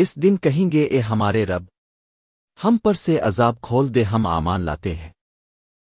اس دن کہیں گے، اے ہمارے رب، ہم پر سے عذاب کھول دے، ہم آمان لاتے ہیں۔